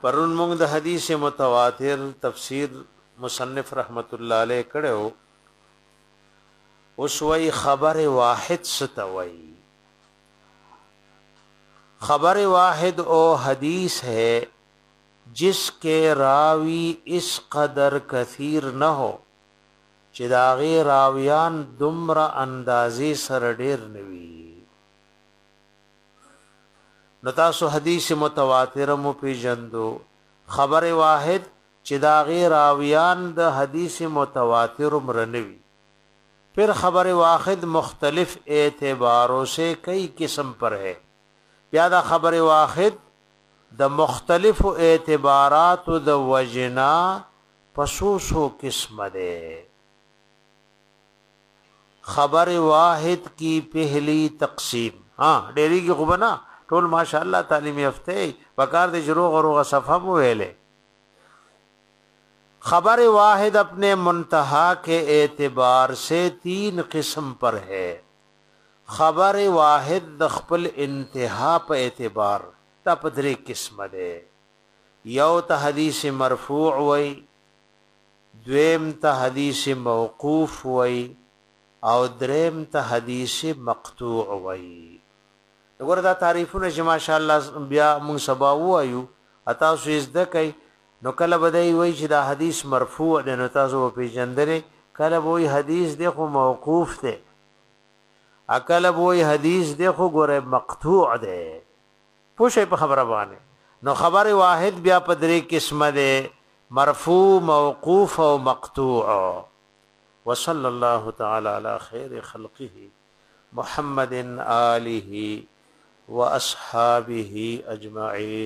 پرون موږ د حدیث متواتر تفسیر مصنف رحمت الله علیه کړو اوس وای خبر واحد ستوي خبر واحد او حدیث ہے جس کې راوی اس قدر کثیر نه هو چې دا غي راویان دومره اندازې سره ډیر نوي نو تاسو حدیث متواتر مو پیجندو خبر واحد چې دا غي راویان د حدیث متواتر مرنوي پھر خبر واحد مختلف اعتباروں سے کئی قسم پر ہے بیا دا خبر واحد د مختلف اعتبارات د وجنا پسوسو قسم ده خبر واحد کی پهلی تقسیم ها ډیریږي خو بنا ټول ماشاءالله تعلیم یافته پکار دې شروع غروغه صفه مو ویلې خبر واحد اپنے منتہا کے اعتبار سے تین قسم پر ہے خبر واحد د خپل انتها په اعتبار دا په درې قسمه ده یو ته حدیث مرفوع وای دویم ته حدیث موقوف وایي او دریم ته حدیث مقطوع وایي نو ګوره دا تعریفونه چې ماشاءالله بیا موږ سبا ووایو او تاسو یې زده کړئ نو کله به دی وایي چې دا حدیث مرفوع دی نو تاسو به پېژندلی کله به وایي حدیث دی خو موقوف دی او کله به وایي حدیث دی خو ګوره مقطوع دی پوه شوئ په خبره باندې نو خبر واحد بیا په درې قسمه دی مرفوع موقوف او مقطوع وصلی الله تعالی علی خیر خلقه محمد آله واصحابه اجمعین